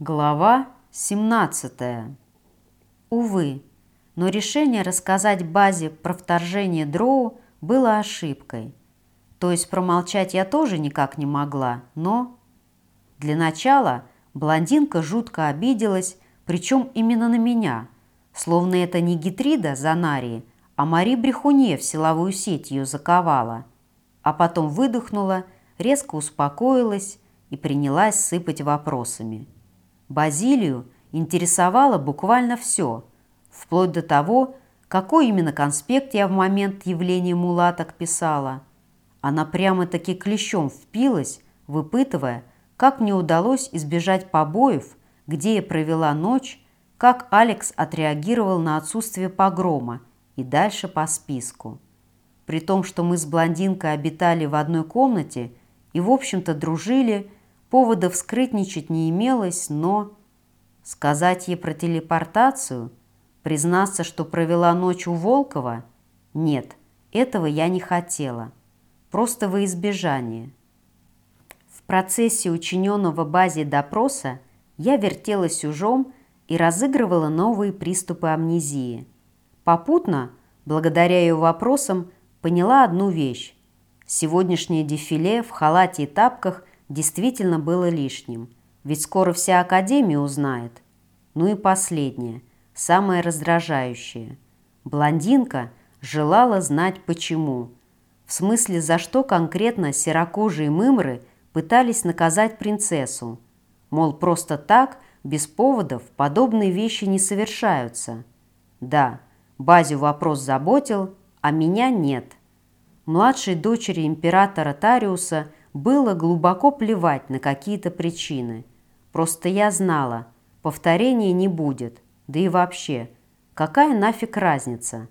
Глава 17. Увы, но решение рассказать Базе про вторжение Дроу было ошибкой. То есть промолчать я тоже никак не могла, но... Для начала блондинка жутко обиделась, причем именно на меня, словно это не Гитрида Занарии, а Мари Брехуне в силовую сеть ее заковала. А потом выдохнула, резко успокоилась и принялась сыпать вопросами. Базилию интересовало буквально все, вплоть до того, какой именно конспект я в момент явления мулаток писала. Она прямо-таки клещом впилась, выпытывая, как мне удалось избежать побоев, где я провела ночь, как Алекс отреагировал на отсутствие погрома и дальше по списку. При том, что мы с блондинкой обитали в одной комнате и, в общем-то, дружили, Поводов скрытничать не имелось, но... Сказать ей про телепортацию? Признаться, что провела ночь у Волкова? Нет, этого я не хотела. Просто во избежание. В процессе учиненного базе допроса я вертелась ужом и разыгрывала новые приступы амнезии. Попутно, благодаря ее вопросам, поняла одну вещь. Сегодняшнее дефиле в халате и тапках действительно было лишним, ведь скоро вся Академия узнает. Ну и последнее, самое раздражающее. Блондинка желала знать почему. В смысле, за что конкретно серокожие мымры пытались наказать принцессу. Мол, просто так, без поводов, подобные вещи не совершаются. Да, Базю вопрос заботил, а меня нет. Младшей дочери императора Тариуса – было глубоко плевать на какие-то причины. Просто я знала, повторения не будет, да и вообще, какая нафиг разница?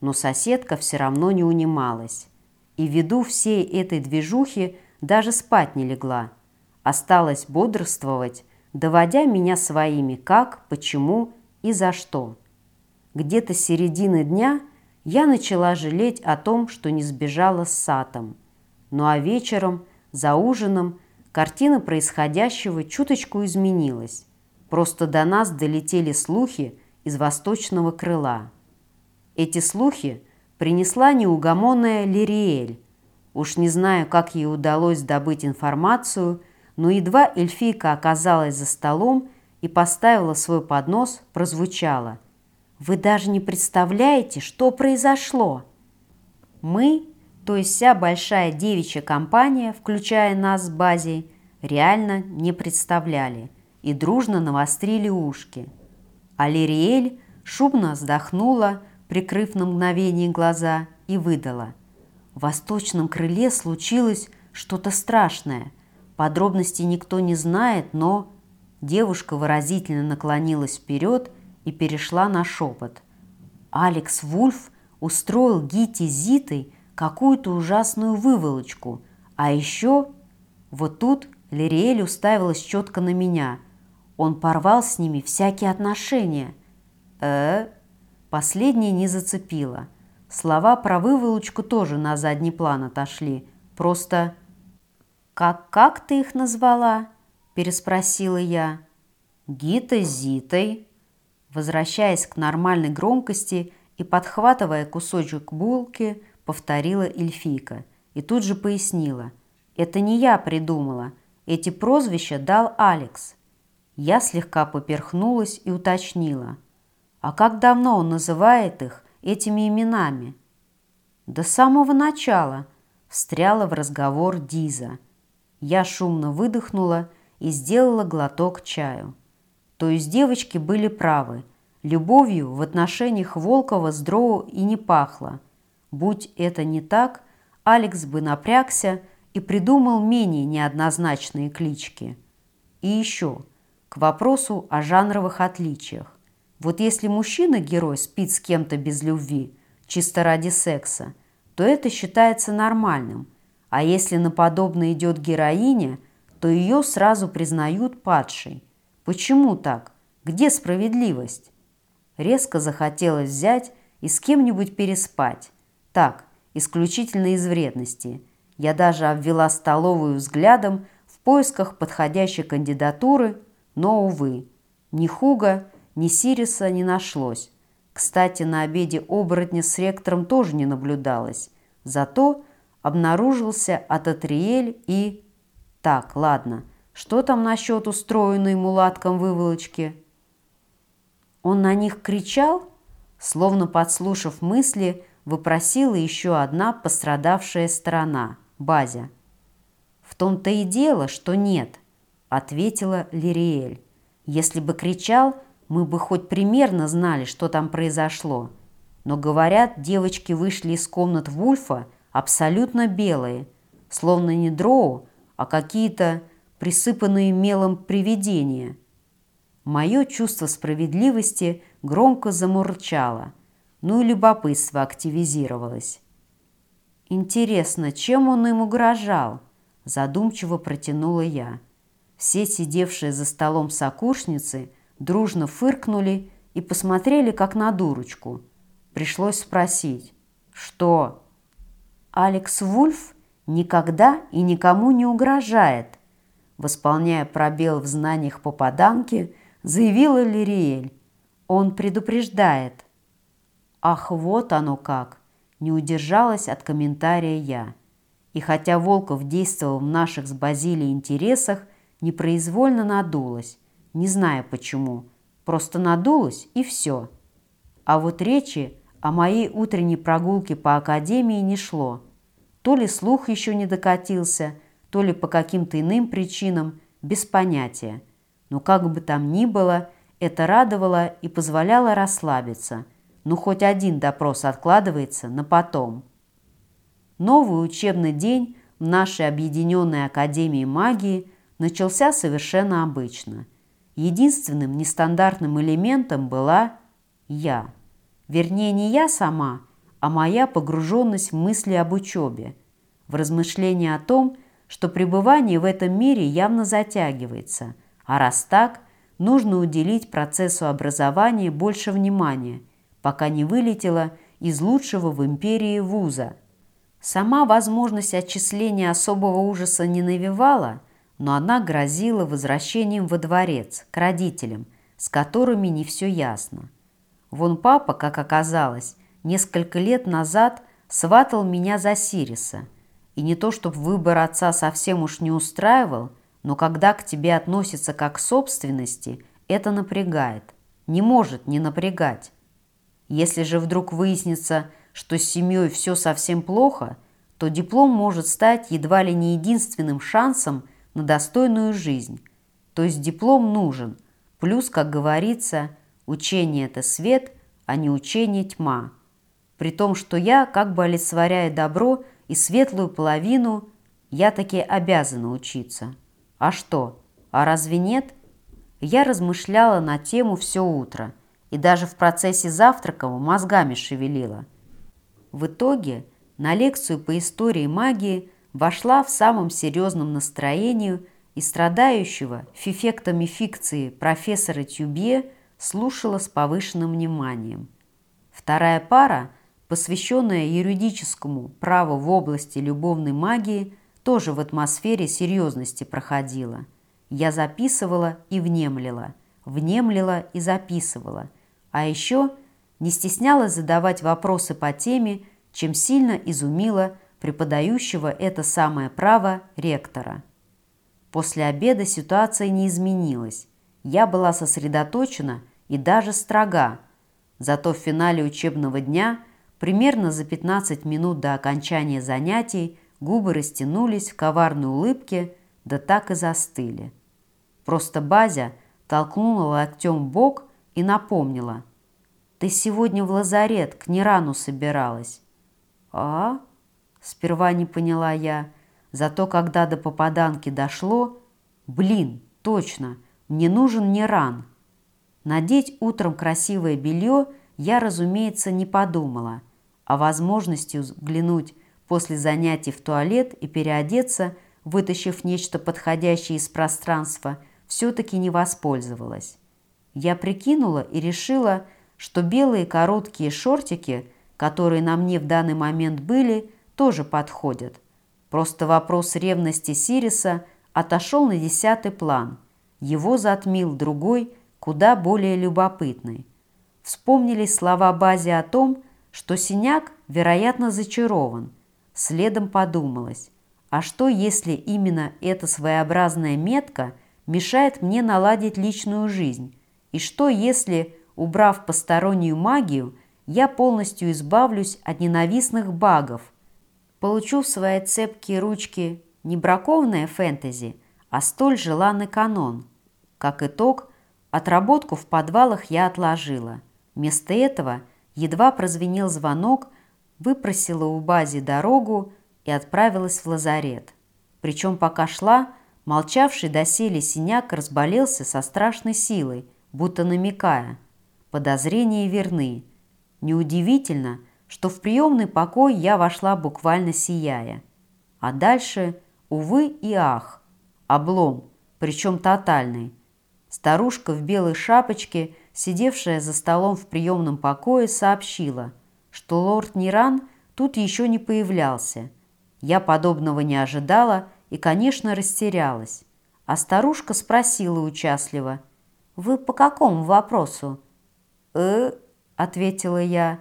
Но соседка все равно не унималась. И ввиду всей этой движухи даже спать не легла. Осталось бодрствовать, доводя меня своими как, почему и за что. Где-то с середины дня я начала жалеть о том, что не сбежала с Сатом. Ну а вечером за ужином картина происходящего чуточку изменилась. Просто до нас долетели слухи из восточного крыла. Эти слухи принесла неугомонная Лириэль. Уж не знаю, как ей удалось добыть информацию, но едва эльфийка оказалась за столом и поставила свой поднос, прозвучало. «Вы даже не представляете, что произошло!» Мы то есть вся большая девичья компания, включая нас с базей, реально не представляли и дружно навострили ушки. А Лириэль шумно вздохнула, прикрыв на мгновение глаза, и выдала. В восточном крыле случилось что-то страшное. Подробностей никто не знает, но... Девушка выразительно наклонилась вперед и перешла на шепот. Алекс Вульф устроил Гити Зитой какую-то ужасную выволочку. А еще вот тут Лириэль уставилась четко на меня. Он порвал с ними всякие отношения. э Последнее не зацепило. Слова про выволочку тоже на задний план отошли. Просто «Как, как ты их назвала?» – переспросила я. «Гита Зитой». Возвращаясь к нормальной громкости и подхватывая кусочек булки, повторила эльфийка и тут же пояснила. «Это не я придумала. Эти прозвища дал Алекс». Я слегка поперхнулась и уточнила. «А как давно он называет их этими именами?» «До самого начала», – встряла в разговор Диза. Я шумно выдохнула и сделала глоток чаю. То есть девочки были правы. Любовью в отношениях Волкова с Дроу и не пахло – Будь это не так, Алекс бы напрягся и придумал менее неоднозначные клички. И еще, к вопросу о жанровых отличиях. Вот если мужчина-герой спит с кем-то без любви, чисто ради секса, то это считается нормальным, а если на подобное идет героиня, то ее сразу признают падшей. Почему так? Где справедливость? Резко захотелось взять и с кем-нибудь переспать, так, исключительно из вредности. Я даже обвела столовую взглядом в поисках подходящей кандидатуры, но, увы, ни Хуга, ни Сириса не нашлось. Кстати, на обеде оборотня с ректором тоже не наблюдалось. Зато обнаружился Ататриэль и... Так, ладно, что там насчет устроенной мулатком выволочки? Он на них кричал? Словно подслушав мысли, выпросила еще одна пострадавшая сторона – Базя. «В том-то и дело, что нет», – ответила Лириэль. «Если бы кричал, мы бы хоть примерно знали, что там произошло. Но, говорят, девочки вышли из комнат Вульфа абсолютно белые, словно не дроу, а какие-то присыпанные мелом привидения. Мое чувство справедливости громко замурчало, ну и любопытство активизировалось. Интересно, чем он им угрожал? Задумчиво протянула я. Все сидевшие за столом сокурсницы дружно фыркнули и посмотрели, как на дурочку. Пришлось спросить, что Алекс Вульф никогда и никому не угрожает, восполняя пробел в знаниях попаданки, заявила Лириэль. Он предупреждает. Ах, вот оно как! Не удержалась от комментария я. И хотя Волков действовал в наших с Базилией интересах, непроизвольно надулась. Не знаю почему. Просто надулась и все. А вот речи о моей утренней прогулке по академии не шло. То ли слух еще не докатился, то ли по каким-то иным причинам, без понятия. Но как бы там ни было, это радовало и позволяло расслабиться. Ну, хоть один допрос откладывается на потом. Новый учебный день в нашей объединенной Академии магии начался совершенно обычно. Единственным нестандартным элементом была я. Вернее, не я сама, а моя погруженность в мысли об учебе, в размышления о том, что пребывание в этом мире явно затягивается, а раз так, нужно уделить процессу образования больше внимания, пока не вылетело из лучшего в империи вуза. Сама возможность отчисления особого ужаса не навевала, но она грозила возвращением во дворец, к родителям, с которыми не все ясно. Вон папа, как оказалось, несколько лет назад сватал меня за Сириса. И не то, чтобы выбор отца совсем уж не устраивал, но когда к тебе относятся как к собственности, это напрягает. Не может не напрягать. Если же вдруг выяснится, что с семьей все совсем плохо, то диплом может стать едва ли не единственным шансом на достойную жизнь. То есть диплом нужен. Плюс, как говорится, Учение – это свет, а не учение – тьма. При том, что я, как бы олицетворяя добро и светлую половину, я таки обязана учиться. А что? А разве нет? Я размышляла на тему все утро и даже в процессе завтрака мозгами шевелила. В итоге на лекцию по истории магии вошла в самом серьезном настроении и страдающего фифектами фикции профессора Тюбье слушала с повышенным вниманием. Вторая пара, посвященная юридическому праву в области любовной магии, тоже в атмосфере серьезности проходила. Я записывала и внемлила, внемлила и записывала, а еще не стеснялась задавать вопросы по теме, чем сильно изумила преподающего это самое право ректора. После обеда ситуация не изменилась. Я была сосредоточена и даже строга. Зато в финале учебного дня, примерно за 15 минут до окончания занятий, губы растянулись в коварной улыбке, да так и застыли. Просто Базя толкнула локтем бок и напомнила. «Ты сегодня в лазарет к Нерану собиралась». «А?» – сперва не поняла я. Зато когда до попаданки дошло, блин, точно, мне нужен Неран. Надеть утром красивое белье я, разумеется, не подумала, а возможностью взглянуть после занятий в туалет и переодеться, вытащив нечто подходящее из пространства, все-таки не воспользовалась. Я прикинула и решила, что белые короткие шортики, которые на мне в данный момент были, тоже подходят. Просто вопрос ревности Сириса отошел на десятый план – его затмил другой, куда более любопытный. Вспомнились слова Бази о том, что синяк, вероятно, зачарован. Следом подумалось, а что, если именно эта своеобразная метка мешает мне наладить личную жизнь? И что, если, убрав постороннюю магию, я полностью избавлюсь от ненавистных багов, получу в свои цепкие ручки не бракованное фэнтези, а столь желанный канон. Как итог, отработку в подвалах я отложила. Вместо этого едва прозвенел звонок, выпросила у Бази дорогу и отправилась в лазарет. Причем пока шла, молчавший доселе синяк разболелся со страшной силой, будто намекая. Подозрения верны. Неудивительно, что в приемный покой я вошла буквально сияя. А дальше, увы и ах, облом, причем тотальный. Старушка в белой шапочке, сидевшая за столом в приемном покое, сообщила, что лорд Ниран тут еще не появлялся. Я подобного не ожидала и, конечно, растерялась. А старушка спросила участливо, «Вы по какому вопросу?» «Э?» – ответила я.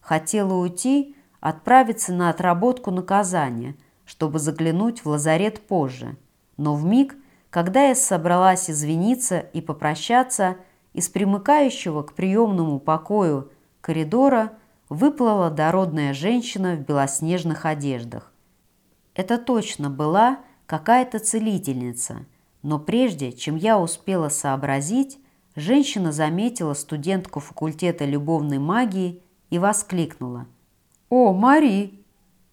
Хотела уйти, отправиться на отработку наказания, чтобы заглянуть в лазарет позже. Но в миг, когда я собралась извиниться и попрощаться, из примыкающего к приемному покою коридора выплыла дородная женщина в белоснежных одеждах. Это точно была какая-то целительница, но прежде, чем я успела сообразить, женщина заметила студентку факультета любовной магии и воскликнула «О, Мари!»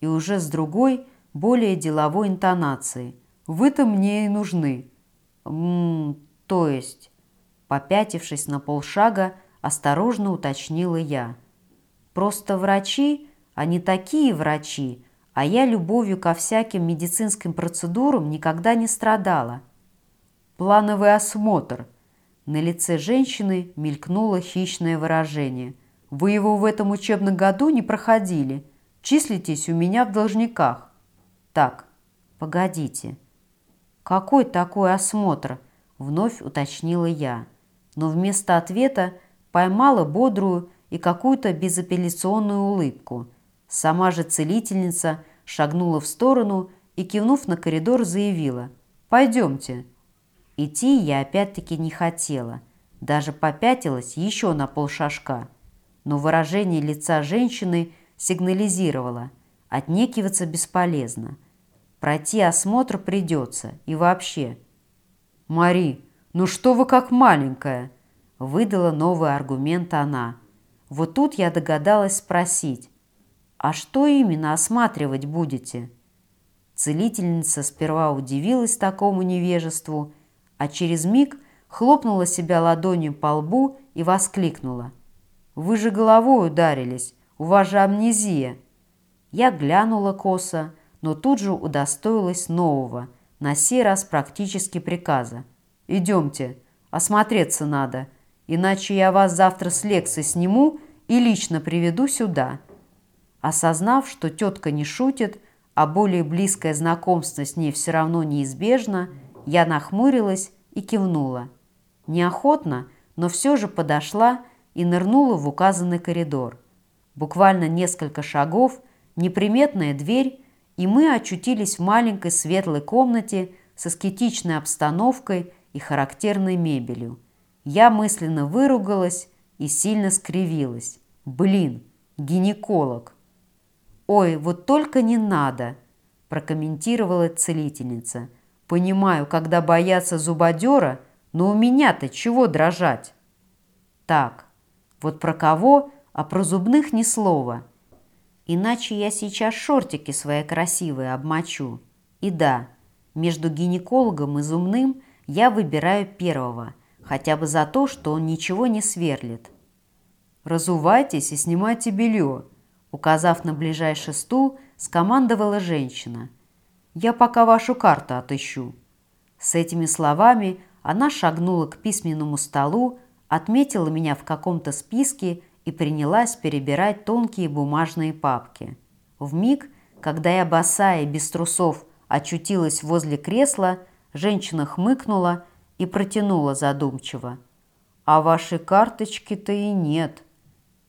и уже с другой, более деловой интонацией «Вы-то мне и нужны». «Ммм, то есть...» Попятившись на полшага, осторожно уточнила я. «Просто врачи, они такие врачи, а я любовью ко всяким медицинским процедурам никогда не страдала». «Плановый осмотр», на лице женщины мелькнуло хищное выражение. «Вы его в этом учебном году не проходили. Числитесь у меня в должниках». «Так, погодите». «Какой такой осмотр?» – вновь уточнила я. Но вместо ответа поймала бодрую и какую-то безапелляционную улыбку. Сама же целительница шагнула в сторону и, кивнув на коридор, заявила «Пойдемте». Идти я опять-таки не хотела, даже попятилась еще на полшажка. Но выражение лица женщины сигнализировало, отнекиваться бесполезно. Пройти осмотр придется и вообще. «Мари, ну что вы как маленькая?» Выдала новый аргумент она. Вот тут я догадалась спросить, «А что именно осматривать будете?» Целительница сперва удивилась такому невежеству, а через миг хлопнула себя ладонью по лбу и воскликнула. «Вы же головой ударились, у вас же амнезия!» Я глянула косо, но тут же удостоилась нового, на сей раз практически приказа. «Идемте, осмотреться надо, иначе я вас завтра с Лекса сниму и лично приведу сюда». Осознав, что тетка не шутит, а более близкое знакомство с ней все равно неизбежно, я нахмурилась и кивнула. Неохотно, но все же подошла и нырнула в указанный коридор. Буквально несколько шагов, неприметная дверь, и мы очутились в маленькой светлой комнате с аскетичной обстановкой и характерной мебелью. Я мысленно выругалась и сильно скривилась. Блин, гинеколог. «Ой, вот только не надо!» прокомментировала целительница – Понимаю, когда боятся зубодера, но у меня-то чего дрожать? Так, вот про кого, а про зубных ни слова. Иначе я сейчас шортики свои красивые обмочу. И да, между гинекологом и зубным я выбираю первого, хотя бы за то, что он ничего не сверлит. «Разувайтесь и снимайте белье», указав на ближайший стул, скомандовала женщина – я пока вашу карту отыщу». С этими словами она шагнула к письменному столу, отметила меня в каком-то списке и принялась перебирать тонкие бумажные папки. В миг, когда я босая без трусов очутилась возле кресла, женщина хмыкнула и протянула задумчиво. «А вашей карточки-то и нет».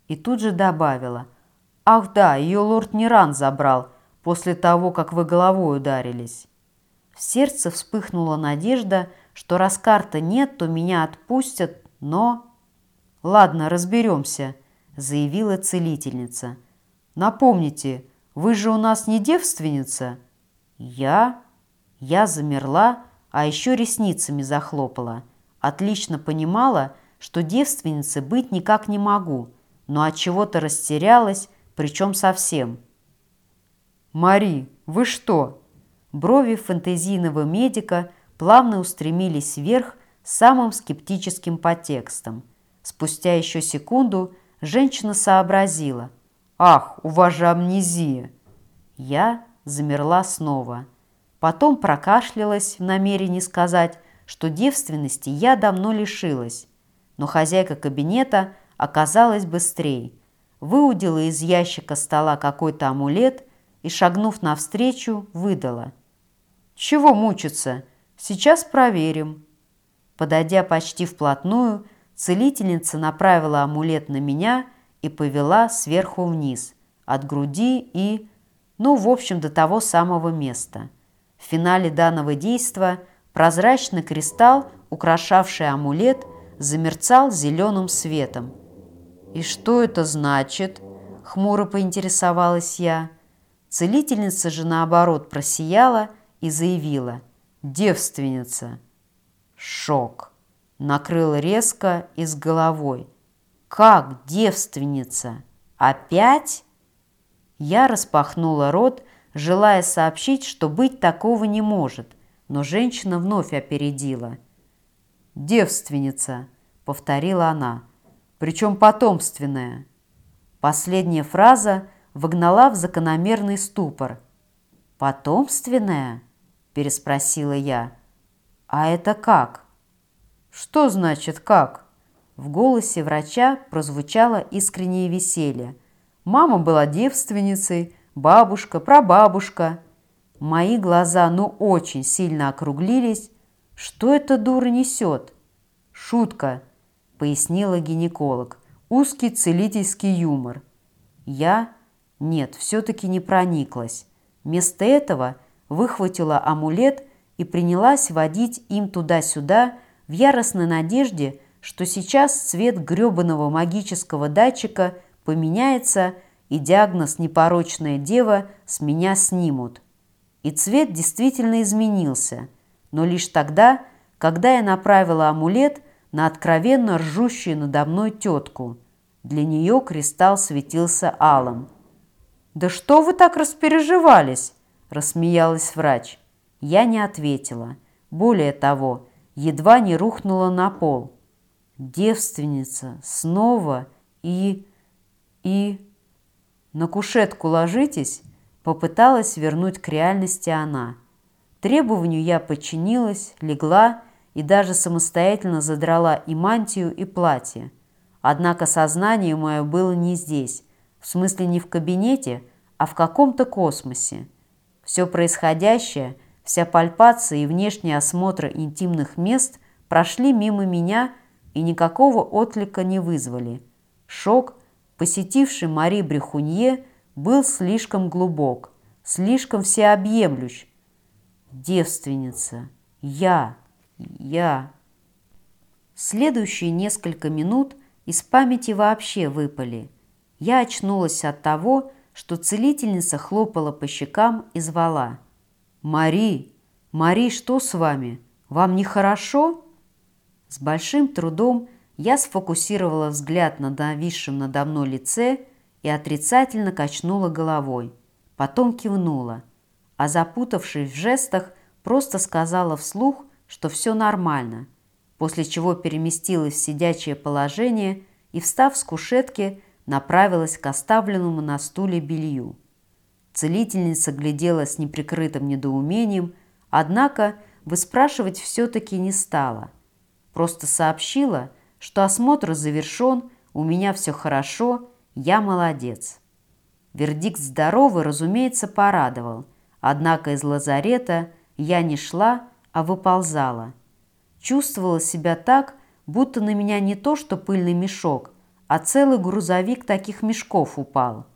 И тут же добавила. «Ах да, ее лорд Неран забрал после того, как вы головой ударились». В сердце вспыхнула надежда, что раз карты нет, то меня отпустят, но... «Ладно, разберемся», — заявила целительница. «Напомните, вы же у нас не девственница?» «Я?» Я замерла, а еще ресницами захлопала. Отлично понимала, что девственницей быть никак не могу, но от чего-то растерялась, причем совсем. «Мари, вы что?» Брови фэнтезийного медика плавно устремились вверх самым скептическим подтекстом. Спустя еще секунду женщина сообразила. «Ах, у вас же амнезия!» Я замерла снова. Потом прокашлялась в намерении сказать, что девственности я давно лишилась. Но хозяйка кабинета оказалась быстрее. Выудила из ящика стола какой-то амулет и, шагнув навстречу, выдала. «Чего мучиться? Сейчас проверим». Подойдя почти вплотную, целительница направила амулет на меня и повела сверху вниз, от груди и, ну, в общем, до того самого места. В финале данного действа прозрачный кристалл, украшавший амулет, замерцал зеленым светом. «И что это значит?» – хмуро поинтересовалась я. Целительница же, наоборот, просияла и заявила «Девственница». Шок. Накрыл резко и с головой. «Как девственница? Опять?» Я распахнула рот, желая сообщить, что быть такого не может, но женщина вновь опередила. «Девственница», — повторила она, — «причем потомственная». Последняя фраза вогнала в закономерный ступор. «Потомственная?» – переспросила я. «А это как?» «Что значит «как»?» В голосе врача прозвучало искреннее веселье. Мама была девственницей, бабушка, прабабушка. Мои глаза ну очень сильно округлились. Что эта дура несет? Шутка, пояснила гинеколог. Узкий целительский юмор. Я, нет, все-таки не прониклась. Вместо этого выхватила амулет и принялась водить им туда-сюда в яростной надежде, что сейчас цвет грёбаного магического датчика поменяется и диагноз «непорочная дева» с меня снимут. И цвет действительно изменился, но лишь тогда, когда я направила амулет на откровенно ржущую надо мной тетку. Для нее кристалл светился алым. «Да что вы так распереживались?» – рассмеялась врач. Я не ответила. Более того, едва не рухнула на пол. Девственница, снова и... и... «На кушетку ложитесь?» Попыталась вернуть к реальности она. Требованию я подчинилась, легла и даже самостоятельно задрала и мантию, и платье. Однако сознание мое было не здесь, в смысле не в кабинете, а в каком-то космосе. Все происходящее, вся пальпация и внешний осмотр интимных мест прошли мимо меня и никакого отклика не вызвали. Шок – посетивший Мари Брехунье, был слишком глубок, слишком всеобъемлющ. Девственница, я, я. Следующие несколько минут из памяти вообще выпали. Я очнулась от того, что целительница хлопала по щекам и звала. «Мари! Мари, что с вами? Вам нехорошо?» С большим трудом я сфокусировала взгляд на нависшем надо мной лице и отрицательно качнула головой. Потом кивнула, а запутавшись в жестах, просто сказала вслух, что все нормально, после чего переместилась в сидячее положение и, встав с кушетки, направилась к оставленному на стуле белью. Целительница глядела с неприкрытым недоумением, однако выспрашивать все-таки не стала. Просто сообщила, что осмотр завершен, у меня все хорошо, я молодец. Вердикт здоровый, разумеется, порадовал, однако из лазарета я не шла, а выползала. чувствовала себя так, будто на меня не то что пыльный мешок, а целый грузовик таких мешков упал.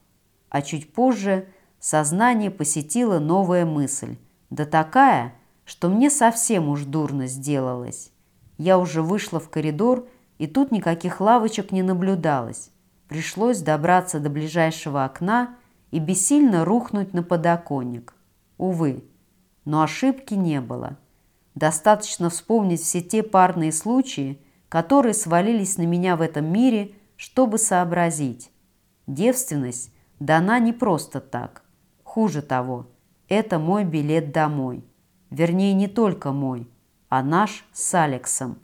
А чуть позже сознание посетила новая мысль, да такая, что мне совсем уж дурно сделалось. Я уже вышла в коридор, и тут никаких лавочек не наблюдалось. Пришлось добраться до ближайшего окна и бессильно рухнуть на подоконник. Увы, но ошибки не было. Достаточно вспомнить все те парные случаи, которые свалились на меня в этом мире, чтобы сообразить. Девственность дана не просто так. Хуже того, это мой билет домой. Вернее, не только мой, а наш с Алексом.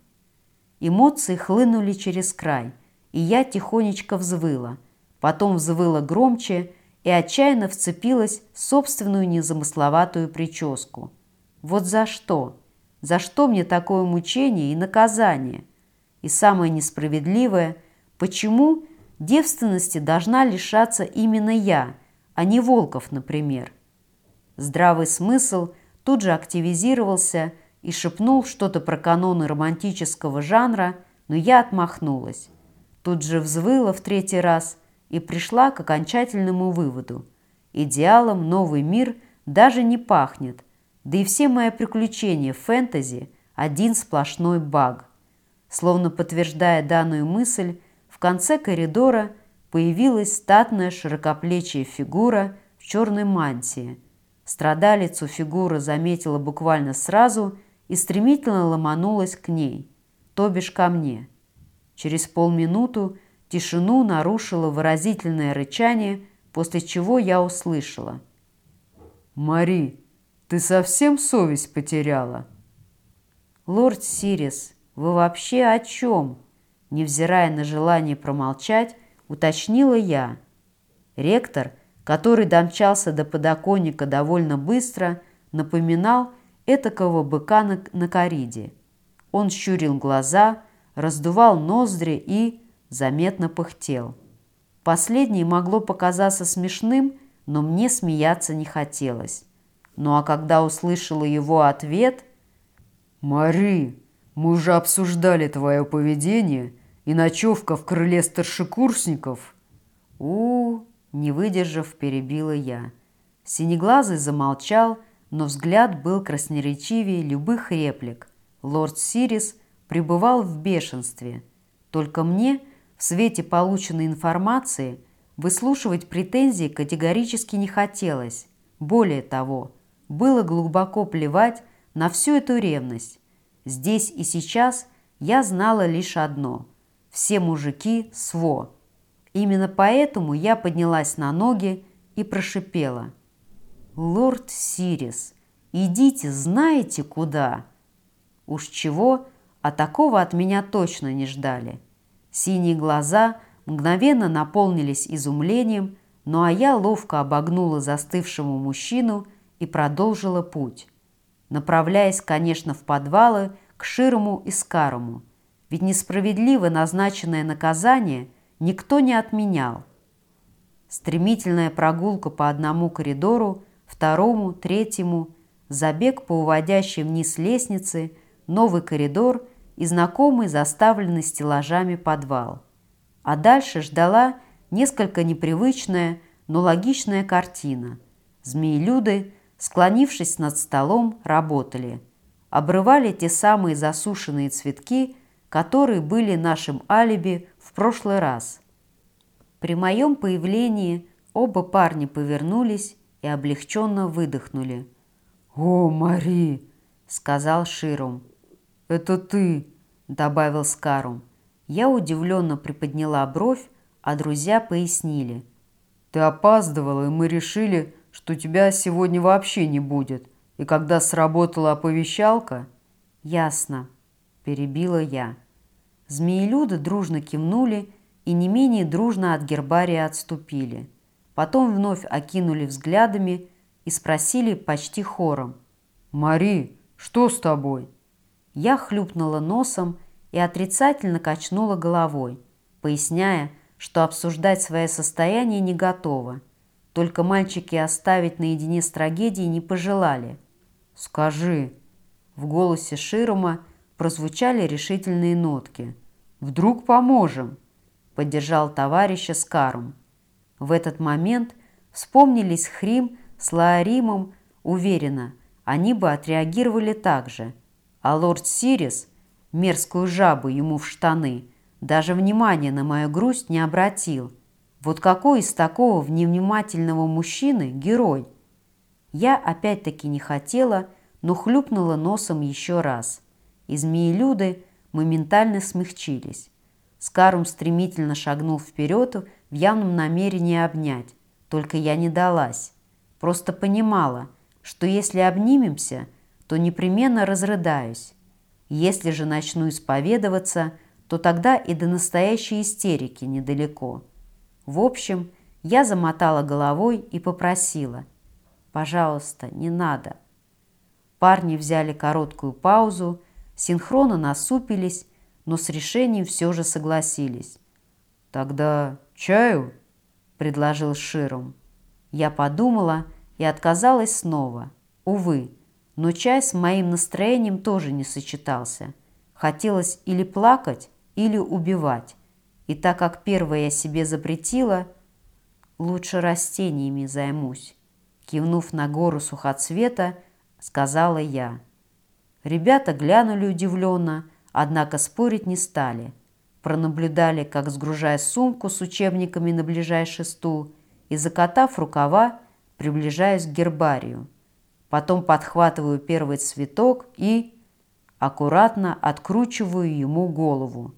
Эмоции хлынули через край, и я тихонечко взвыла. Потом взвыла громче и отчаянно вцепилась в собственную незамысловатую прическу. Вот за что? За что мне такое мучение и наказание? И самое несправедливое, почему девственности должна лишаться именно я, а не Волков, например? Здравый смысл тут же активизировался и шепнул что-то про каноны романтического жанра, но я отмахнулась. Тут же взвыла в третий раз и пришла к окончательному выводу. Идеалом новый мир даже не пахнет, да и все мои приключения в фэнтези – один сплошной баг. Словно подтверждая данную мысль, в конце коридора появилась статная широкоплечья фигура в черной мантии. Страдалицу фигура заметила буквально сразу и стремительно ломанулась к ней, то бишь ко мне. Через полминуту тишину нарушило выразительное рычание, после чего я услышала. «Мари, ты совсем совесть потеряла?» «Лорд Сирис, вы вообще о чем?» Невзирая на желание промолчать, уточнила я. Ректор, который домчался до подоконника довольно быстро, напоминал этакого быка на, на кориде. Он щурил глаза, раздувал ноздри и заметно пыхтел. Последнее могло показаться смешным, но мне смеяться не хотелось. Ну а когда услышала его ответ... «Мари, мы уже обсуждали твое поведение и ночевка в крыле старшекурсников». у, -у не выдержав, перебила я. Синеглазый замолчал, но взгляд был красноречивее любых реплик. Лорд Сирис пребывал в бешенстве. Только мне, в свете полученной информации, выслушивать претензии категорически не хотелось. Более того, было глубоко плевать на всю эту ревность. Здесь и сейчас я знала лишь одно – все мужики – сво. Именно поэтому я поднялась на ноги и прошипела. «Лорд Сирис, идите знаете куда?» Уж чего, а такого от меня точно не ждали. Синие глаза мгновенно наполнились изумлением, ну а я ловко обогнула застывшему мужчину и продолжила путь, направляясь, конечно, в подвалы к Широму и Скарому, ведь несправедливо назначенное наказание никто не отменял. Стремительная прогулка по одному коридору, второму, третьему, забег по уводящей вниз лестнице, новый коридор и знакомый заставленный стеллажами подвал. А дальше ждала несколько непривычная, но логичная картина. Змеелюды склонившись над столом, работали. Обрывали те самые засушенные цветки, которые были нашим алиби в прошлый раз. При моем появлении оба парня повернулись и облегченно выдохнули. «О, Мари!» — сказал Ширум. «Это ты!» — добавил Скарум. Я удивленно приподняла бровь, а друзья пояснили. «Ты опаздывала, и мы решили, что тебя сегодня вообще не будет. И когда сработала оповещалка... Ясно, перебила я. Змеелюды дружно кивнули и не менее дружно от гербария отступили. Потом вновь окинули взглядами и спросили почти хором. «Мари, что с тобой?» Я хлюпнула носом и отрицательно качнула головой, поясняя, что обсуждать свое состояние не готова – только мальчики оставить наедине с трагедией не пожелали. «Скажи!» В голосе Широма прозвучали решительные нотки. «Вдруг поможем?» – поддержал товарища Скарум. В этот момент вспомнились Хрим с Лааримом, уверенно, они бы отреагировали так же. А лорд Сирис, мерзкую жабу ему в штаны, даже внимания на мою грусть не обратил. Вот какой из такого невнимательного мужчины герой? Я опять-таки не хотела, но хлюпнула носом еще раз. И змеелюды моментально смягчились. Скарум стремительно шагнул вперед в явном намерении обнять. Только я не далась. Просто понимала, что если обнимемся, то непременно разрыдаюсь. Если же начну исповедоваться, то тогда и до настоящей истерики недалеко. В общем, я замотала головой и попросила. «Пожалуйста, не надо». Парни взяли короткую паузу, синхронно насупились, но с решением все же согласились. «Тогда чаю?» – предложил Широм. Я подумала и отказалась снова. Увы, но чай с моим настроением тоже не сочетался. Хотелось или плакать, или убивать. И так как первое я себе запретила, лучше растениями займусь. Кивнув на гору сухоцвета, сказала я. Ребята глянули удивленно, однако спорить не стали. Пронаблюдали, как, сгружая сумку с учебниками на ближайший стул и, закатав рукава, приближаюсь к гербарию. Потом подхватываю первый цветок и аккуратно откручиваю ему голову.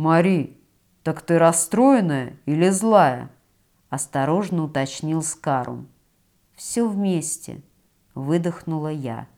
«Мари, так ты расстроенная или злая?» осторожно уточнил Скарум. «Все вместе», – выдохнула я.